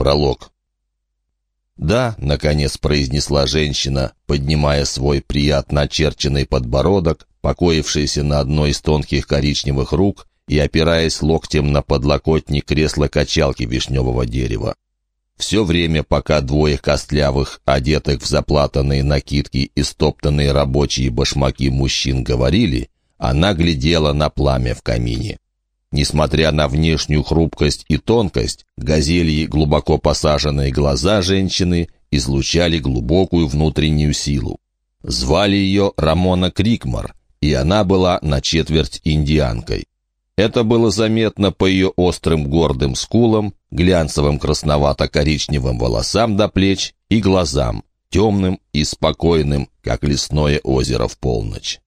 Пролог. «Да», — наконец произнесла женщина, поднимая свой приятно очерченный подбородок, покоившийся на одной из тонких коричневых рук и опираясь локтем на подлокотник кресла-качалки вишневого дерева. Все время, пока двое костлявых, одетых в заплатанные накидки и стоптанные рабочие башмаки мужчин говорили, она глядела на пламя в камине. Несмотря на внешнюю хрупкость и тонкость, газельи глубоко посаженные глаза женщины излучали глубокую внутреннюю силу. Звали ее Рамона Крикмар, и она была на четверть индианкой. Это было заметно по ее острым гордым скулам, глянцевым красновато-коричневым волосам до плеч и глазам, темным и спокойным, как лесное озеро в полночь.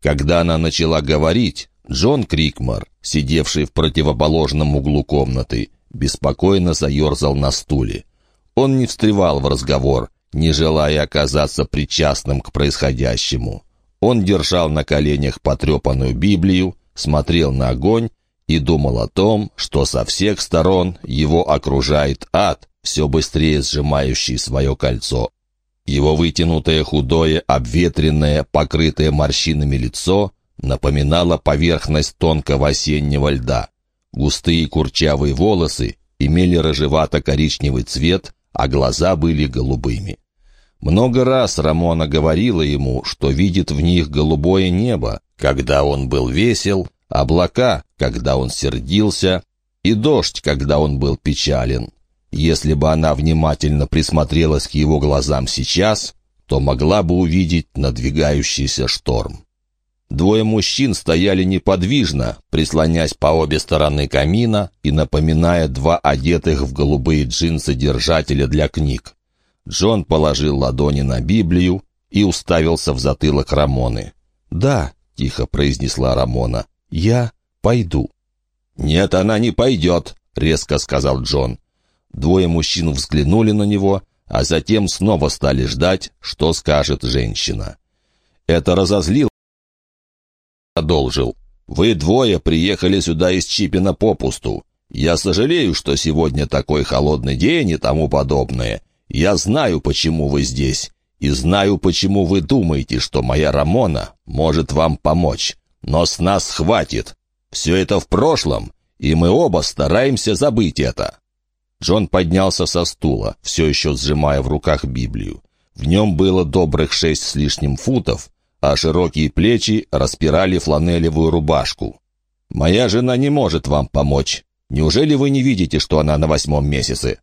Когда она начала говорить, Джон Крикмар, сидевший в противоположном углу комнаты, беспокойно заерзал на стуле. Он не встревал в разговор, не желая оказаться причастным к происходящему. Он держал на коленях потрепанную Библию, смотрел на огонь и думал о том, что со всех сторон его окружает ад, все быстрее сжимающий свое кольцо. Его вытянутое, худое, обветренное, покрытое морщинами лицо напоминало поверхность тонкого осеннего льда. Густые курчавые волосы имели рыжевато-коричневый цвет, а глаза были голубыми. Много раз Рамона говорила ему, что видит в них голубое небо, когда он был весел, облака, когда он сердился, и дождь, когда он был печален. Если бы она внимательно присмотрелась к его глазам сейчас, то могла бы увидеть надвигающийся шторм. Двое мужчин стояли неподвижно, прислонясь по обе стороны камина и напоминая два одетых в голубые джинсы держателя для книг. Джон положил ладони на Библию и уставился в затылок Рамоны. «Да», — тихо произнесла Рамона, — «я пойду». «Нет, она не пойдет», — резко сказал Джон. Двое мужчин взглянули на него, а затем снова стали ждать, что скажет женщина. Это разозлило. Продолжил. «Вы двое приехали сюда из Чипина попусту. Я сожалею, что сегодня такой холодный день и тому подобное. Я знаю, почему вы здесь, и знаю, почему вы думаете, что моя Рамона может вам помочь. Но с нас хватит. Все это в прошлом, и мы оба стараемся забыть это». Джон поднялся со стула, все еще сжимая в руках Библию. В нем было добрых шесть с лишним футов, а широкие плечи распирали фланелевую рубашку. «Моя жена не может вам помочь. Неужели вы не видите, что она на восьмом месяце?»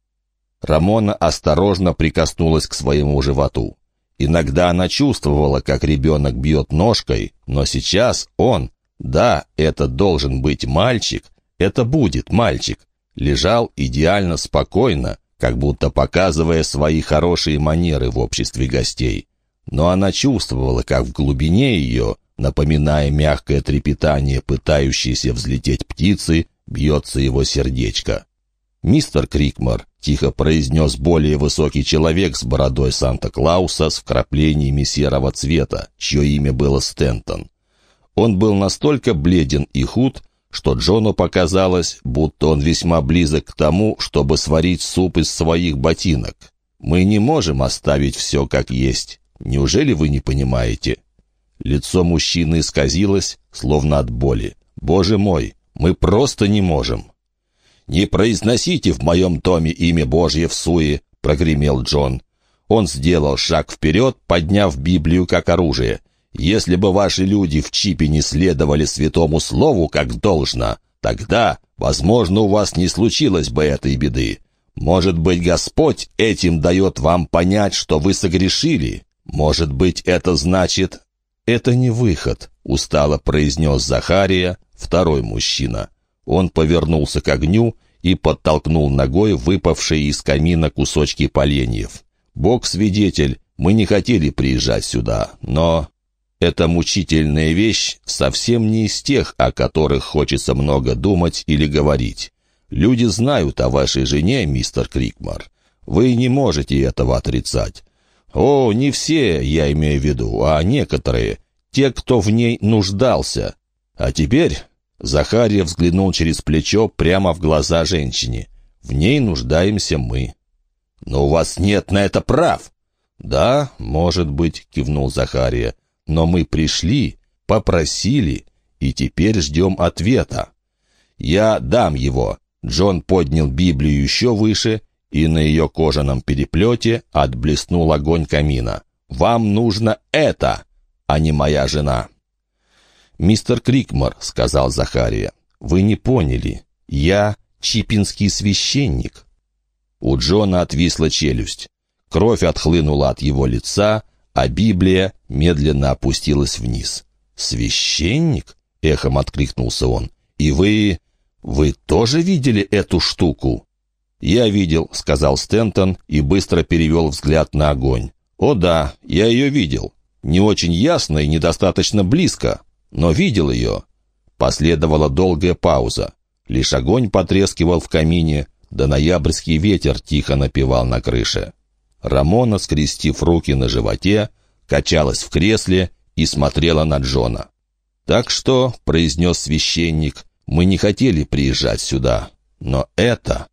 Рамона осторожно прикоснулась к своему животу. Иногда она чувствовала, как ребенок бьет ножкой, но сейчас он, да, это должен быть мальчик, это будет мальчик, лежал идеально спокойно, как будто показывая свои хорошие манеры в обществе гостей. Но она чувствовала, как в глубине ее, напоминая мягкое трепетание пытающейся взлететь птицы, бьется его сердечко. «Мистер Крикмар», — тихо произнес более высокий человек с бородой Санта-Клауса с вкраплениями серого цвета, чье имя было Стентон. Он был настолько бледен и худ, что Джону показалось, будто он весьма близок к тому, чтобы сварить суп из своих ботинок. «Мы не можем оставить все как есть. Неужели вы не понимаете?» Лицо мужчины исказилось, словно от боли. «Боже мой, мы просто не можем!» «Не произносите в моем томе имя Божье в суе!» — прогремел Джон. Он сделал шаг вперед, подняв Библию как оружие. Если бы ваши люди в чипе не следовали святому слову как должно, тогда, возможно, у вас не случилось бы этой беды. Может быть, Господь этим дает вам понять, что вы согрешили. Может быть, это значит... «Это не выход», — устало произнес Захария, второй мужчина. Он повернулся к огню и подтолкнул ногой выпавшие из камина кусочки поленьев. «Бог свидетель, мы не хотели приезжать сюда, но эта мучительная вещь совсем не из тех, о которых хочется много думать или говорить. Люди знают о вашей жене, мистер Крикмар. Вы не можете этого отрицать. О, не все, я имею в виду, а некоторые. Те, кто в ней нуждался. А теперь Захария взглянул через плечо прямо в глаза женщине. В ней нуждаемся мы». «Но у вас нет на это прав!» «Да, может быть», — кивнул Захария. «Но мы пришли, попросили, и теперь ждем ответа». «Я дам его». Джон поднял Библию еще выше, и на ее кожаном переплете отблеснул огонь камина. «Вам нужно это, а не моя жена». «Мистер Крикмор», — сказал Захария, — «вы не поняли. Я чипинский священник». У Джона отвисла челюсть. Кровь отхлынула от его лица, а Библия медленно опустилась вниз. «Священник?» — эхом откликнулся он. «И вы... вы тоже видели эту штуку?» «Я видел», — сказал Стентон и быстро перевел взгляд на огонь. «О да, я ее видел. Не очень ясно и недостаточно близко, но видел ее». Последовала долгая пауза. Лишь огонь потрескивал в камине, да ноябрьский ветер тихо напевал на крыше. Рамона, скрестив руки на животе, качалась в кресле и смотрела на Джона. «Так что», — произнес священник, — «мы не хотели приезжать сюда. Но это...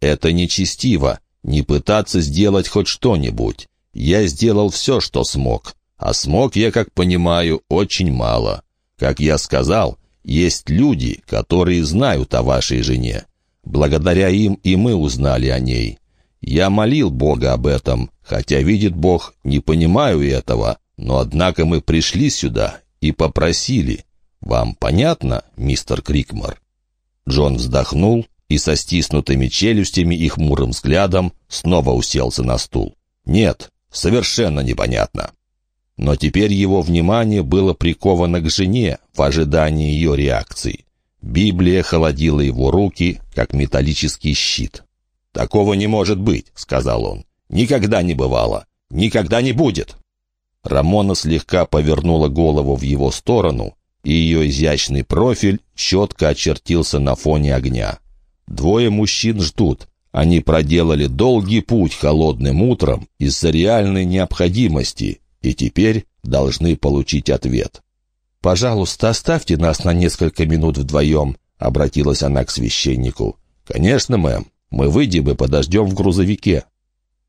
это нечестиво, не пытаться сделать хоть что-нибудь. Я сделал все, что смог. А смог я, как понимаю, очень мало. Как я сказал, есть люди, которые знают о вашей жене. Благодаря им и мы узнали о ней. Я молил Бога об этом, хотя, видит Бог, не понимаю этого, но однако мы пришли сюда и попросили. Вам понятно, мистер Крикмор?» Джон вздохнул и со стиснутыми челюстями и хмурым взглядом снова уселся на стул. «Нет, совершенно непонятно». Но теперь его внимание было приковано к жене в ожидании ее реакции. Библия холодила его руки, как металлический щит. «Такого не может быть», — сказал он. «Никогда не бывало. Никогда не будет». Рамона слегка повернула голову в его сторону, и ее изящный профиль четко очертился на фоне огня. Двое мужчин ждут. Они проделали долгий путь холодным утром из-за реальной необходимости и теперь должны получить ответ. «Пожалуйста, оставьте нас на несколько минут вдвоем», — обратилась она к священнику. «Конечно, мэм. Мы выйдем и подождем в грузовике».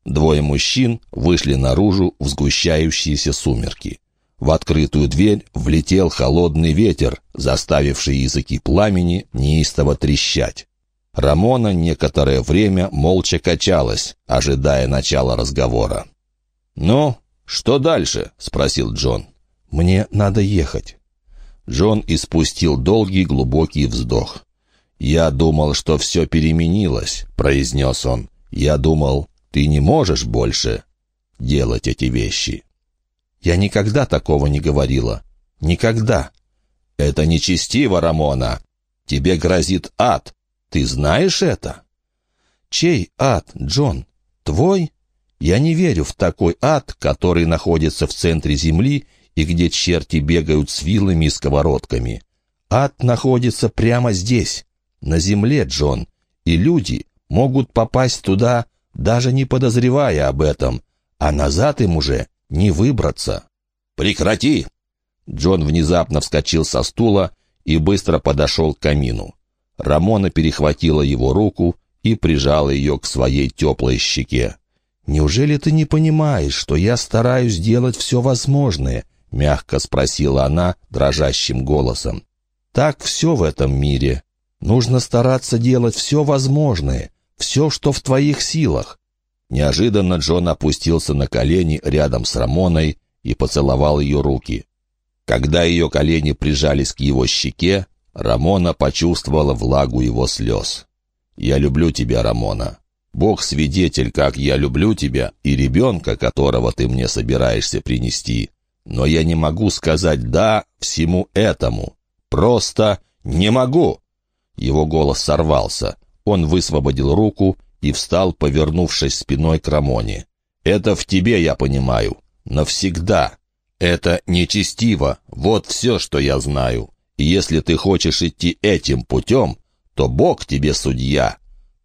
Двое мужчин вышли наружу в сгущающиеся сумерки. В открытую дверь влетел холодный ветер, заставивший языки пламени неистово трещать. Рамона некоторое время молча качалась, ожидая начала разговора. «Ну, что дальше?» — спросил Джон. «Мне надо ехать». Джон испустил долгий глубокий вздох. «Я думал, что все переменилось», — произнес он. «Я думал, ты не можешь больше делать эти вещи». «Я никогда такого не говорила. Никогда». «Это нечестиво, Рамона. Тебе грозит ад. Ты знаешь это?» «Чей ад, Джон? Твой?» «Я не верю в такой ад, который находится в центре земли и где черти бегают с вилами и сковородками. Ад находится прямо здесь, на земле, Джон, и люди могут попасть туда, даже не подозревая об этом, а назад им уже не выбраться. «Прекрати!» Джон внезапно вскочил со стула и быстро подошел к камину. Рамона перехватила его руку и прижала ее к своей теплой щеке. «Неужели ты не понимаешь, что я стараюсь делать все возможное?» — мягко спросила она дрожащим голосом. «Так все в этом мире. Нужно стараться делать все возможное, все, что в твоих силах». Неожиданно Джон опустился на колени рядом с Рамоной и поцеловал ее руки. Когда ее колени прижались к его щеке, Рамона почувствовала влагу его слез. «Я люблю тебя, Рамона. Бог свидетель, как я люблю тебя и ребенка, которого ты мне собираешься принести но я не могу сказать «да» всему этому. Просто не могу!» Его голос сорвался. Он высвободил руку и встал, повернувшись спиной к Рамоне. «Это в тебе, я понимаю. Навсегда. Это нечестиво. Вот все, что я знаю. Если ты хочешь идти этим путем, то Бог тебе судья».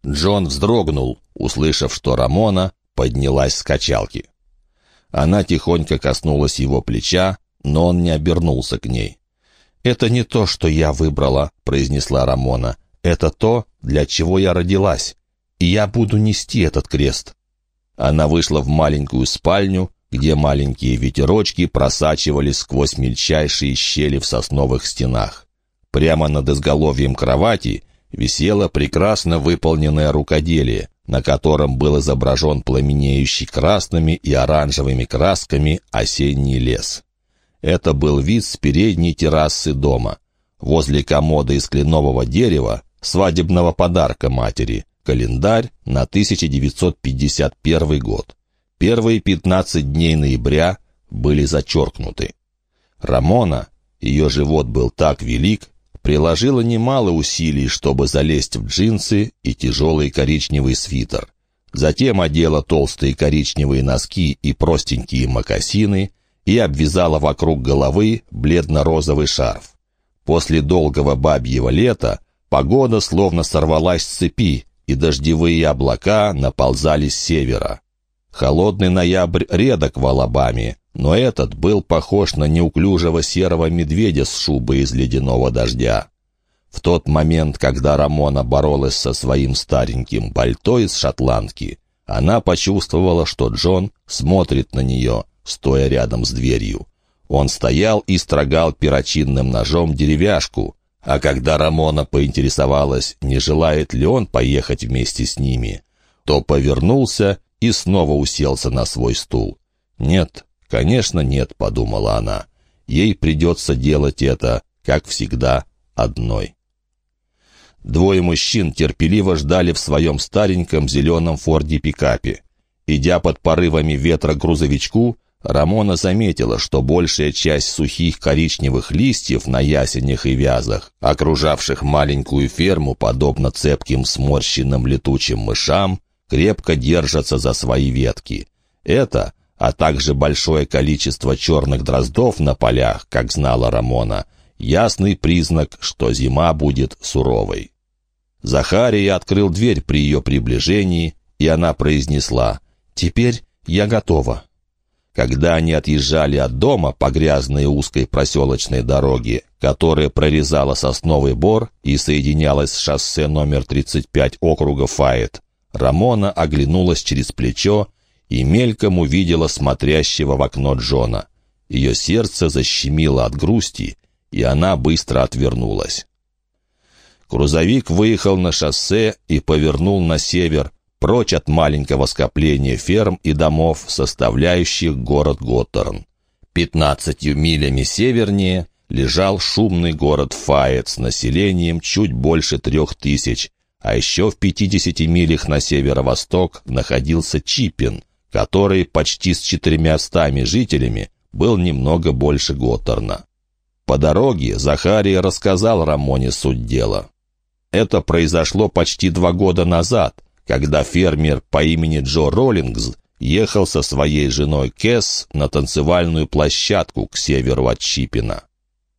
Джон вздрогнул, услышав, что Рамона поднялась с качалки. Она тихонько коснулась его плеча, но он не обернулся к ней. «Это не то, что я выбрала», — произнесла Рамона. «Это то, для чего я родилась. и я буду нести этот крест». Она вышла в маленькую спальню, где маленькие ветерочки просачивались сквозь мельчайшие щели в сосновых стенах. Прямо над изголовьем кровати висело прекрасно выполненное рукоделие, на котором был изображен пламенеющий красными и оранжевыми красками осенний лес. Это был вид с передней террасы дома. Возле комода из кленового дерева, свадебного подарка матери, календарь на 1951 год. Первые 15 дней ноября были зачеркнуты. Рамона, ее живот был так велик, приложила немало усилий, чтобы залезть в джинсы и тяжелый коричневый свитер. Затем одела толстые коричневые носки и простенькие мокасины и обвязала вокруг головы бледно-розовый шарф. После долгого бабьего лета погода словно сорвалась с цепи, и дождевые облака наползали с севера. Холодный ноябрь редок в Алабаме, но этот был похож на неуклюжего серого медведя с шубой из ледяного дождя. В тот момент, когда Рамона боролась со своим стареньким пальто из шотландки, она почувствовала, что Джон смотрит на нее, стоя рядом с дверью. Он стоял и строгал перочинным ножом деревяшку, а когда Рамона поинтересовалась, не желает ли он поехать вместе с ними, то повернулся и снова уселся на свой стул. «Нет, конечно нет», — подумала она. «Ей придется делать это, как всегда, одной». Двое мужчин терпеливо ждали в своем стареньком зеленом форде-пикапе. Идя под порывами ветра грузовичку, Рамона заметила, что большая часть сухих коричневых листьев на ясенях и вязах, окружавших маленькую ферму, подобно цепким сморщенным летучим мышам, крепко держатся за свои ветки. Это, а также большое количество черных дроздов на полях, как знала Рамона, ясный признак, что зима будет суровой. Захария открыл дверь при ее приближении, и она произнесла «Теперь я готова». Когда они отъезжали от дома по грязной узкой проселочной дороге, которая прорезала сосновый бор и соединялась с шоссе номер 35 округа Файет, Рамона оглянулась через плечо и мельком увидела смотрящего в окно Джона. Ее сердце защемило от грусти, и она быстро отвернулась. Грузовик выехал на шоссе и повернул на север, прочь от маленького скопления ферм и домов, составляющих город Готтерн. Пятнадцатью милями севернее лежал шумный город Файет с населением чуть больше трех тысяч, а еще в пятидесяти милях на северо-восток находился Чипин, который почти с четырьмястами жителями был немного больше Готтерна. По дороге Захария рассказал Рамоне суть дела. Это произошло почти два года назад, когда фермер по имени Джо Роллингс ехал со своей женой Кэс на танцевальную площадку к северу от Чипина.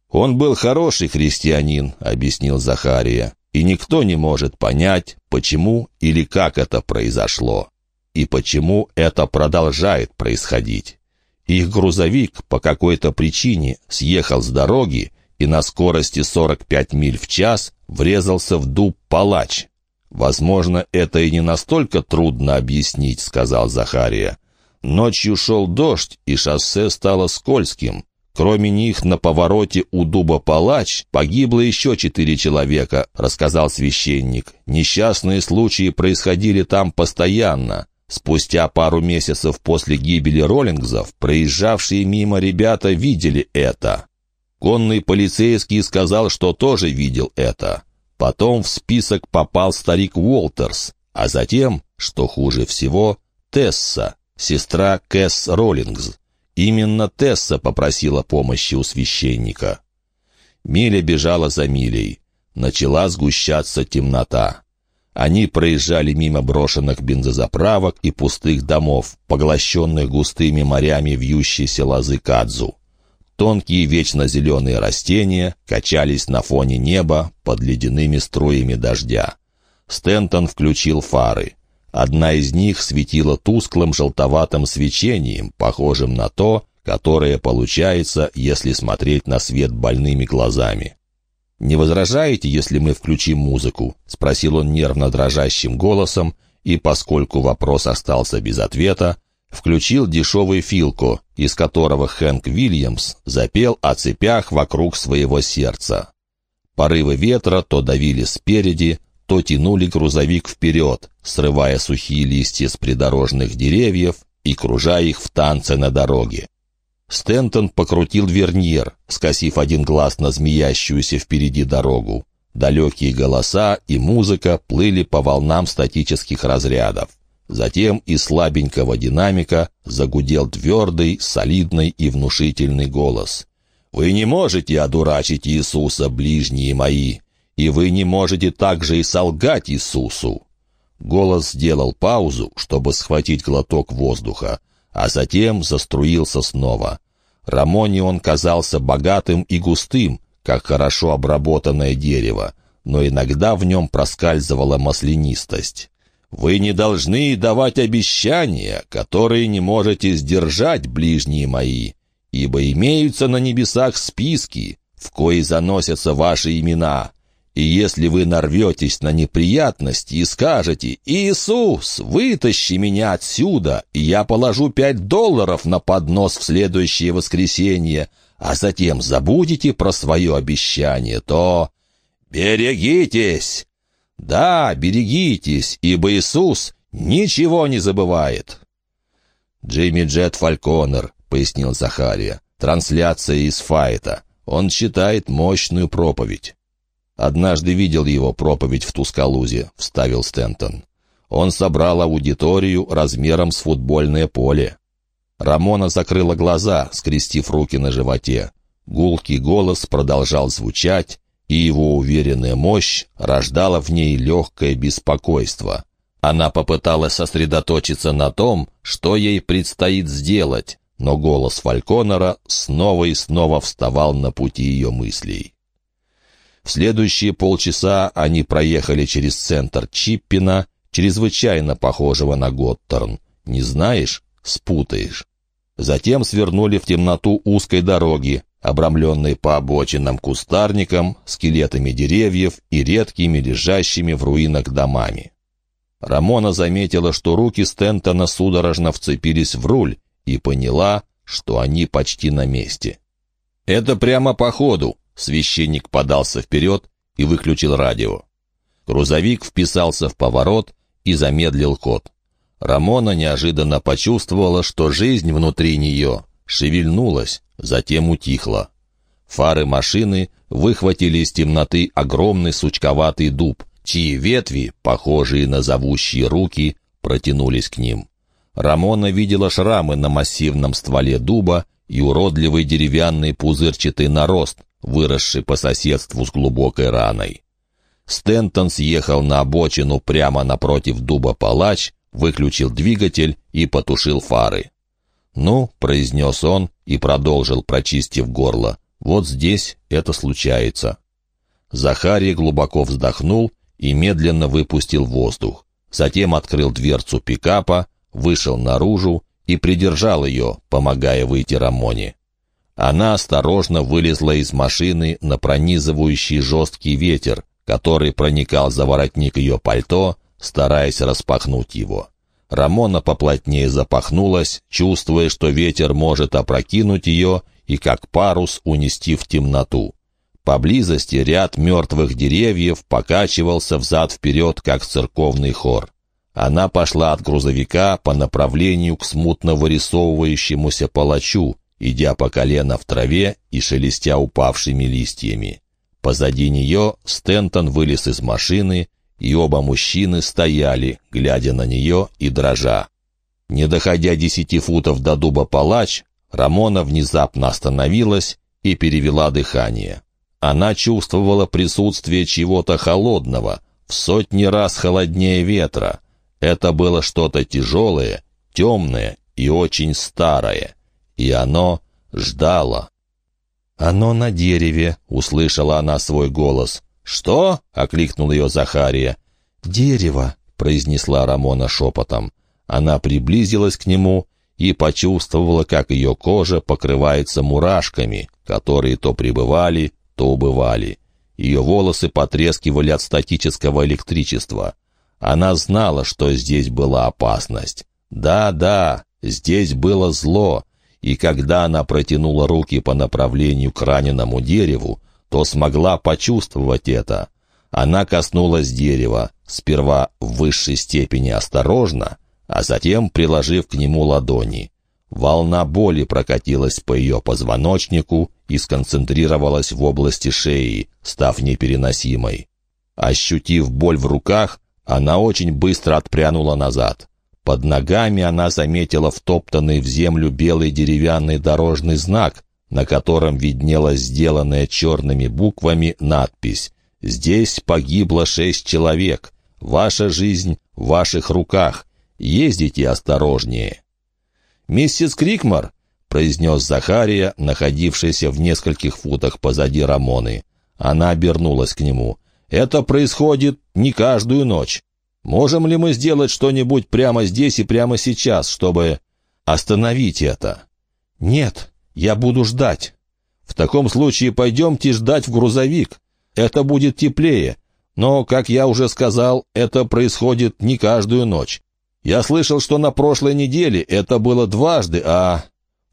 «Он был хороший христианин», — объяснил Захария, «и никто не может понять, почему или как это произошло, и почему это продолжает происходить. Их грузовик по какой-то причине съехал с дороги и на скорости 45 миль в час врезался в дуб палач, «Возможно, это и не настолько трудно объяснить», — сказал Захария. Ночью шел дождь, и шоссе стало скользким. Кроме них на повороте у дуба Палач погибло еще четыре человека, рассказал священник. Несчастные случаи происходили там постоянно. Спустя пару месяцев после гибели Роллингзов проезжавшие мимо ребята видели это. Конный полицейский сказал, что тоже видел это. Потом в список попал старик Уолтерс, а затем, что хуже всего, Тесса, сестра Кэс Роллингс. Именно Тесса попросила помощи у священника. Миля бежала за милей. Начала сгущаться темнота. Они проезжали мимо брошенных бензозаправок и пустых домов, поглощенных густыми морями вьющейся лозы Кадзу. Тонкие вечно зеленые растения качались на фоне неба под ледяными струями дождя. Стентон включил фары. Одна из них светила тусклым желтоватым свечением, похожим на то, которое получается, если смотреть на свет больными глазами. «Не возражаете, если мы включим музыку?» — спросил он нервно дрожащим голосом, и, поскольку вопрос остался без ответа, включил дешевый филку, из которого Хэнк Вильямс запел о цепях вокруг своего сердца. Порывы ветра то давили спереди, то тянули грузовик вперед, срывая сухие листья с придорожных деревьев и кружая их в танце на дороге. Стентон покрутил верньер, скосив один глаз на змеящуюся впереди дорогу. Далекие голоса и музыка плыли по волнам статических разрядов. Затем из слабенького динамика загудел твердый, солидный и внушительный голос. «Вы не можете одурачить Иисуса, ближние мои, и вы не можете также и солгать Иисусу». Голос сделал паузу, чтобы схватить глоток воздуха, а затем заструился снова. Рамоне он казался богатым и густым, как хорошо обработанное дерево, но иногда в нем проскальзывала маслянистость. Вы не должны давать обещания, которые не можете сдержать, ближние мои, ибо имеются на небесах списки, в кои заносятся ваши имена. И если вы нарветесь на неприятности и скажете «Иисус, вытащи меня отсюда, и я положу пять долларов на поднос в следующее воскресенье», а затем забудете про свое обещание, то берегитесь, да, берегитесь, ибо Иисус ничего не забывает. Джимми Джет Фальконер, пояснил Захария, трансляция из Файта. Он читает мощную проповедь. «Однажды видел его проповедь в Тускалузе», — вставил Стентон. «Он собрал аудиторию размером с футбольное поле». Рамона закрыла глаза, скрестив руки на животе. Гулкий голос продолжал звучать, и его уверенная мощь рождала в ней легкое беспокойство. Она попыталась сосредоточиться на том, что ей предстоит сделать, но голос Фальконера снова и снова вставал на пути ее мыслей. В следующие полчаса они проехали через центр Чиппина, чрезвычайно похожего на Готтерн. Не знаешь — спутаешь. Затем свернули в темноту узкой дороги, обрамленной по обочинам кустарником, скелетами деревьев и редкими лежащими в руинах домами. Рамона заметила, что руки Стентона судорожно вцепились в руль и поняла, что они почти на месте. «Это прямо по ходу!» — священник подался вперед и выключил радио. Грузовик вписался в поворот и замедлил ход. Рамона неожиданно почувствовала, что жизнь внутри нее шевельнулась, затем утихла. Фары машины выхватили из темноты огромный сучковатый дуб, чьи ветви, похожие на зовущие руки, протянулись к ним. Рамона видела шрамы на массивном стволе дуба и уродливый деревянный пузырчатый нарост, выросший по соседству с глубокой раной. Стентон съехал на обочину прямо напротив дуба палач, выключил двигатель и потушил фары. «Ну», — произнес он и продолжил, прочистив горло, — «вот здесь это случается». Захарий глубоко вздохнул и медленно выпустил воздух. Затем открыл дверцу пикапа, вышел наружу и придержал ее, помогая выйти Рамоне. Она осторожно вылезла из машины на пронизывающий жесткий ветер, который проникал за воротник ее пальто, стараясь распахнуть его. Рамона поплотнее запахнулась, чувствуя, что ветер может опрокинуть ее и как парус унести в темноту. Поблизости ряд мертвых деревьев покачивался взад-вперед, как церковный хор. Она пошла от грузовика по направлению к смутно вырисовывающемуся палачу, идя по колено в траве и шелестя упавшими листьями. Позади нее Стентон вылез из машины и оба мужчины стояли, глядя на нее и дрожа. Не доходя десяти футов до дуба палач, Рамона внезапно остановилась и перевела дыхание. Она чувствовала присутствие чего-то холодного, в сотни раз холоднее ветра. Это было что-то тяжелое, темное и очень старое. И оно ждало. «Оно на дереве», — услышала она свой голос. «Что?» — окликнул ее Захария. «Дерево», — произнесла Рамона шепотом. Она приблизилась к нему и почувствовала, как ее кожа покрывается мурашками, которые то прибывали, то убывали. Ее волосы потрескивали от статического электричества. Она знала, что здесь была опасность. Да-да, здесь было зло, и когда она протянула руки по направлению к раненому дереву, то смогла почувствовать это. Она коснулась дерева, сперва в высшей степени осторожно, а затем приложив к нему ладони. Волна боли прокатилась по ее позвоночнику и сконцентрировалась в области шеи, став непереносимой. Ощутив боль в руках, она очень быстро отпрянула назад. Под ногами она заметила втоптанный в землю белый деревянный дорожный знак, на котором виднелась сделанная черными буквами надпись «Здесь погибло шесть человек. Ваша жизнь в ваших руках. Ездите осторожнее». «Миссис Крикмар», — произнес Захария, находившийся в нескольких футах позади Рамоны. Она обернулась к нему. «Это происходит не каждую ночь. Можем ли мы сделать что-нибудь прямо здесь и прямо сейчас, чтобы остановить это?» «Нет, я буду ждать». «В таком случае пойдемте ждать в грузовик. Это будет теплее. Но, как я уже сказал, это происходит не каждую ночь. Я слышал, что на прошлой неделе это было дважды, а...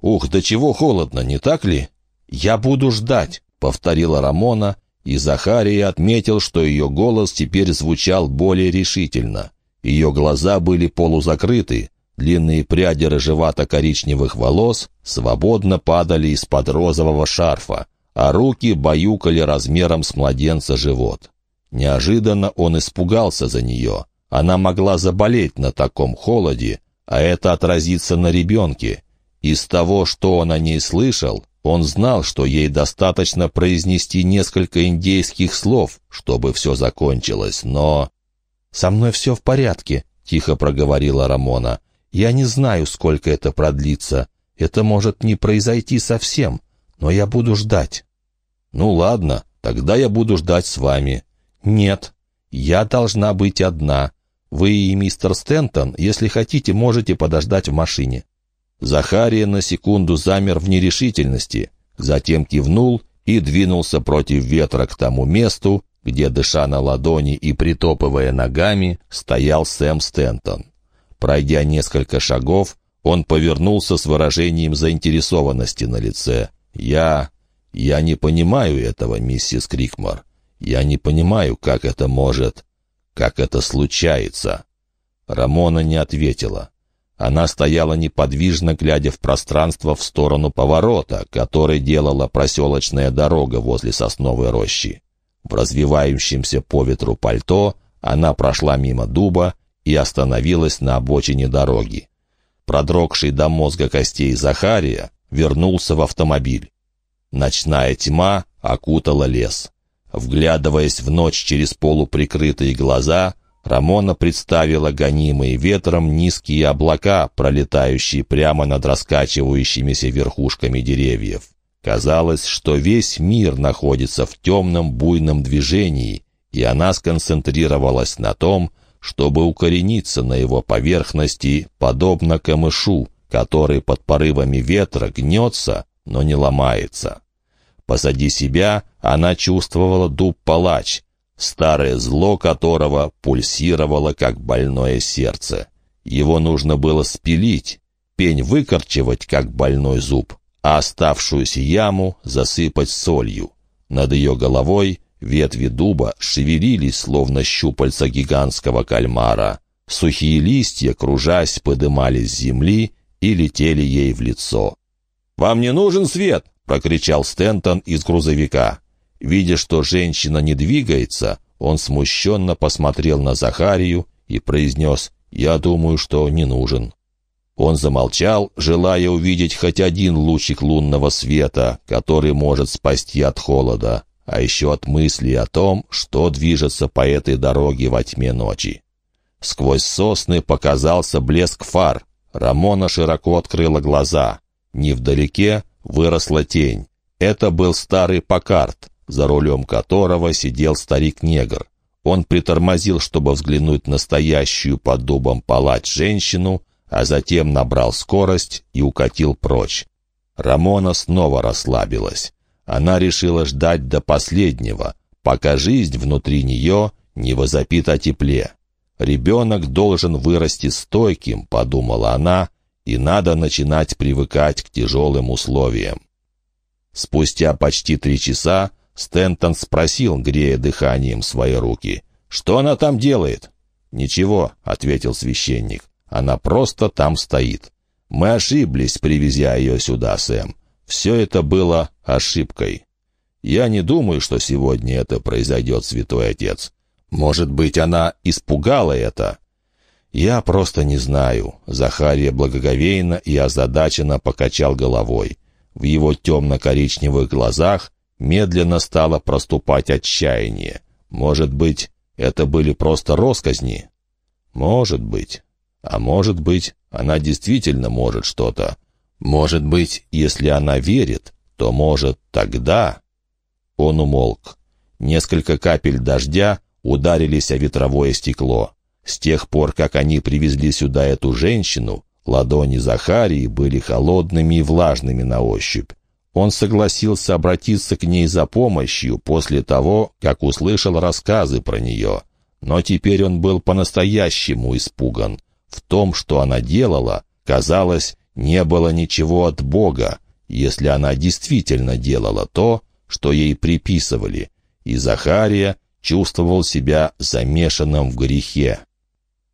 Ух, до чего холодно, не так ли? Я буду ждать, повторила Рамона, и Захария отметил, что ее голос теперь звучал более решительно. Ее глаза были полузакрыты, длинные пряди рыжевато-коричневых волос свободно падали из-под розового шарфа, а руки баюкали размером с младенца живот. Неожиданно он испугался за нее. Она могла заболеть на таком холоде, а это отразится на ребенке. Из того, что он о ней слышал, он знал, что ей достаточно произнести несколько индейских слов, чтобы все закончилось, но... «Со мной все в порядке», — тихо проговорила Рамона. «Я не знаю, сколько это продлится. Это может не произойти совсем, но я буду ждать». «Ну ладно, тогда я буду ждать с вами». «Нет, я должна быть одна. Вы и мистер Стентон, если хотите, можете подождать в машине». Захария на секунду замер в нерешительности, затем кивнул и двинулся против ветра к тому месту, где, дыша на ладони и притопывая ногами, стоял Сэм Стентон. Пройдя несколько шагов, он повернулся с выражением заинтересованности на лице. «Я... я не понимаю этого, миссис Крикмор. Я не понимаю, как это может...» как это случается?» Рамона не ответила. Она стояла неподвижно, глядя в пространство в сторону поворота, который делала проселочная дорога возле сосновой рощи. В развивающемся по ветру пальто она прошла мимо дуба и остановилась на обочине дороги. Продрогший до мозга костей Захария вернулся в автомобиль. Ночная тьма окутала лес. Вглядываясь в ночь через полуприкрытые глаза, Рамона представила гонимые ветром низкие облака, пролетающие прямо над раскачивающимися верхушками деревьев. Казалось, что весь мир находится в темном буйном движении, и она сконцентрировалась на том, чтобы укорениться на его поверхности, подобно камышу, который под порывами ветра гнется, но не ломается. Позади себя она чувствовала дуб-палач, старое зло которого пульсировало, как больное сердце. Его нужно было спилить, пень выкорчевать, как больной зуб, а оставшуюся яму засыпать солью. Над ее головой ветви дуба шевелились, словно щупальца гигантского кальмара. Сухие листья, кружась, подымались с земли и летели ей в лицо. «Вам не нужен свет?» — прокричал Стентон из грузовика. Видя, что женщина не двигается, он смущенно посмотрел на Захарию и произнес «Я думаю, что не нужен». Он замолчал, желая увидеть хоть один лучик лунного света, который может спасти от холода, а еще от мысли о том, что движется по этой дороге во тьме ночи. Сквозь сосны показался блеск фар. Рамона широко открыла глаза. Невдалеке выросла тень. Это был старый Покарт, за рулем которого сидел старик-негр. Он притормозил, чтобы взглянуть на стоящую под дубом палать женщину, а затем набрал скорость и укатил прочь. Рамона снова расслабилась. Она решила ждать до последнего, пока жизнь внутри нее не возопит о тепле. Ребенок должен вырасти стойким, подумала она, и надо начинать привыкать к тяжелым условиям. Спустя почти три часа Стентон спросил, грея дыханием свои руки, «Что она там делает?» «Ничего», — ответил священник, «она просто там стоит. Мы ошиблись, привезя ее сюда, Сэм. Все это было ошибкой. Я не думаю, что сегодня это произойдет, святой отец. Может быть, она испугала это?» «Я просто не знаю». Захария благоговейно и озадаченно покачал головой. В его темно-коричневых глазах медленно стало проступать отчаяние. Может быть, это были просто росказни? Может быть. А может быть, она действительно может что-то. Может быть, если она верит, то может тогда... Он умолк. Несколько капель дождя ударились о ветровое стекло. С тех пор, как они привезли сюда эту женщину, ладони Захарии были холодными и влажными на ощупь. Он согласился обратиться к ней за помощью после того, как услышал рассказы про нее. Но теперь он был по-настоящему испуган. В том, что она делала, казалось, не было ничего от Бога, если она действительно делала то, что ей приписывали, и Захария чувствовал себя замешанным в грехе.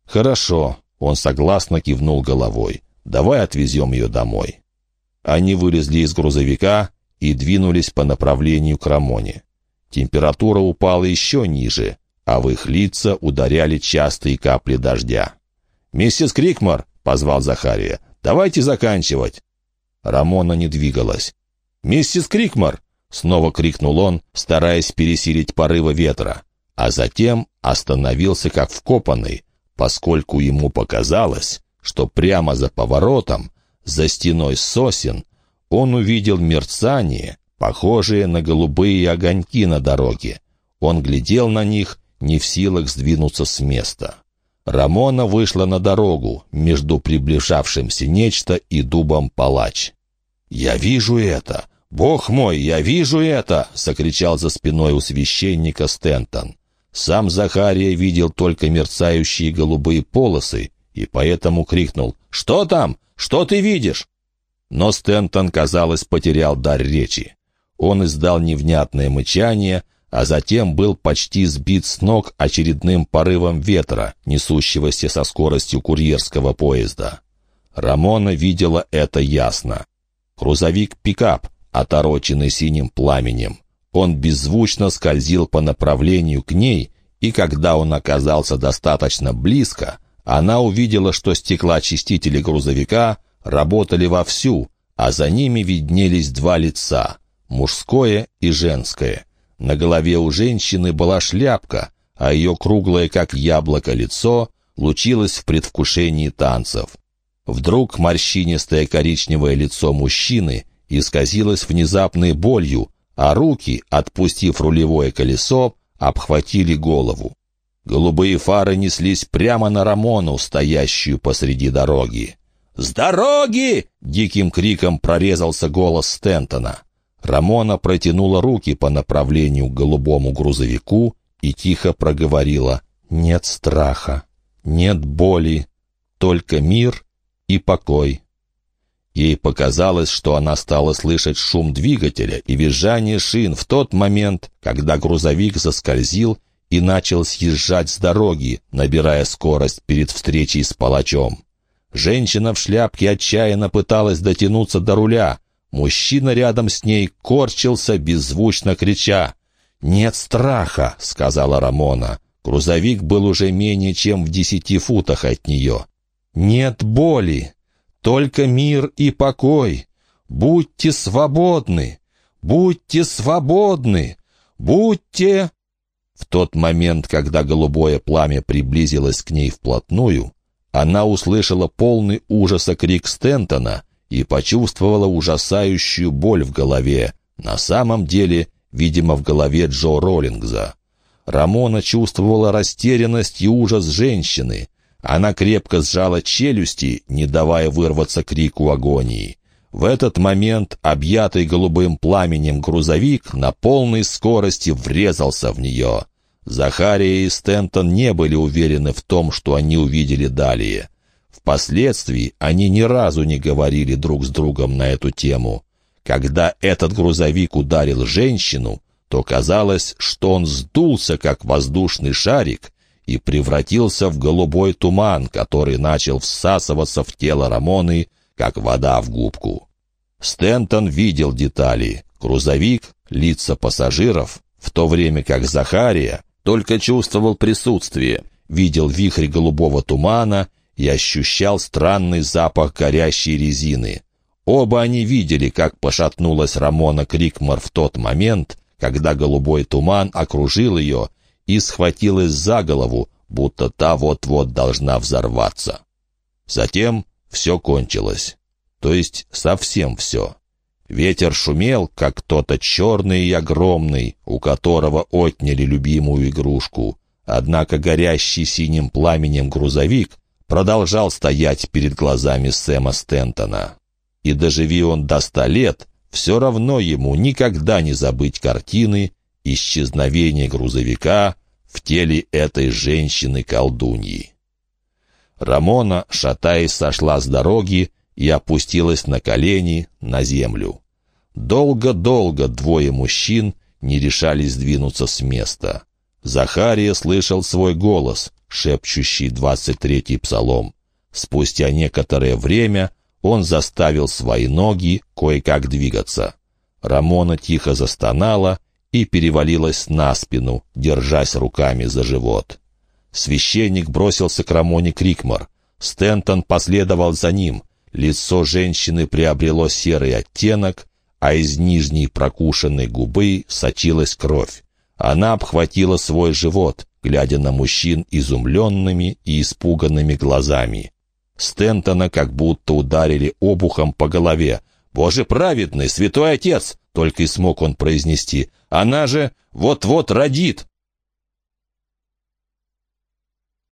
«Хорошо», — он согласно кивнул головой, — «давай отвезем ее домой». Они вылезли из грузовика и двинулись по направлению к Рамоне. Температура упала еще ниже, а в их лица ударяли частые капли дождя. «Миссис Крикмар!» — позвал Захария. «Давайте заканчивать!» Рамона не двигалась. «Миссис Крикмар!» — снова крикнул он, стараясь пересилить порывы ветра, а затем остановился как вкопанный, поскольку ему показалось, что прямо за поворотом за стеной сосен он увидел мерцание, похожее на голубые огоньки на дороге. Он глядел на них, не в силах сдвинуться с места. Рамона вышла на дорогу между приближавшимся нечто и дубом палач. «Я вижу это! Бог мой, я вижу это!» — закричал за спиной у священника Стентон. Сам Захария видел только мерцающие голубые полосы и поэтому крикнул «Что там? Что ты видишь?» Но Стентон, казалось, потерял дар речи. Он издал невнятное мычание, а затем был почти сбит с ног очередным порывом ветра, несущегося со скоростью курьерского поезда. Рамона видела это ясно. Грузовик-пикап, отороченный синим пламенем. Он беззвучно скользил по направлению к ней, и когда он оказался достаточно близко, она увидела, что стеклоочистители грузовика работали вовсю, а за ними виднелись два лица — мужское и женское. На голове у женщины была шляпка, а ее круглое, как яблоко, лицо лучилось в предвкушении танцев. Вдруг морщинистое коричневое лицо мужчины исказилось внезапной болью, а руки, отпустив рулевое колесо, обхватили голову. Голубые фары неслись прямо на Рамону, стоящую посреди дороги. «С дороги!» — диким криком прорезался голос Стентона. Рамона протянула руки по направлению к голубому грузовику и тихо проговорила «Нет страха, нет боли, только мир и покой». Ей показалось, что она стала слышать шум двигателя и визжание шин в тот момент, когда грузовик заскользил и начал съезжать с дороги, набирая скорость перед встречей с палачом. Женщина в шляпке отчаянно пыталась дотянуться до руля. Мужчина рядом с ней корчился, беззвучно крича. «Нет страха», — сказала Рамона. Грузовик был уже менее чем в десяти футах от нее. «Нет боли, только мир и покой. Будьте свободны, будьте свободны, будьте...» В тот момент, когда голубое пламя приблизилось к ней вплотную, она услышала полный ужаса крик Стентона и почувствовала ужасающую боль в голове, на самом деле, видимо, в голове Джо Роллингза. Рамона чувствовала растерянность и ужас женщины. Она крепко сжала челюсти, не давая вырваться крику агонии. В этот момент, объятый голубым пламенем грузовик, на полной скорости врезался в нее. Захария и Стентон не были уверены в том, что они увидели далее. Впоследствии они ни разу не говорили друг с другом на эту тему. Когда этот грузовик ударил женщину, то казалось, что он сдулся, как воздушный шарик, и превратился в голубой туман, который начал всасываться в тело Рамоны, как вода в губку. Стентон видел детали. Грузовик, лица пассажиров, в то время как Захария только чувствовал присутствие, видел вихрь голубого тумана и ощущал странный запах горящей резины. Оба они видели, как пошатнулась Рамона Крикмар в тот момент, когда голубой туман окружил ее и схватилась за голову, будто та вот-вот должна взорваться. Затем все кончилось. То есть совсем все. Ветер шумел, как кто-то черный и огромный, у которого отняли любимую игрушку. Однако горящий синим пламенем грузовик продолжал стоять перед глазами Сэма Стентона. И доживи он до ста лет, все равно ему никогда не забыть картины исчезновения грузовика в теле этой женщины-колдуньи. Рамона, шатаясь, сошла с дороги и опустилась на колени на землю. Долго-долго двое мужчин не решались двинуться с места. Захария слышал свой голос, шепчущий двадцать третий псалом. Спустя некоторое время он заставил свои ноги кое-как двигаться. Рамона тихо застонала и перевалилась на спину, держась руками за живот. Священник бросился к Рамоне Крикмар. Стентон последовал за ним. Лицо женщины приобрело серый оттенок, а из нижней прокушенной губы сочилась кровь. Она обхватила свой живот, глядя на мужчин изумленными и испуганными глазами. Стентона как будто ударили обухом по голове. «Боже праведный, святой отец!» — только и смог он произнести. «Она же вот-вот родит!»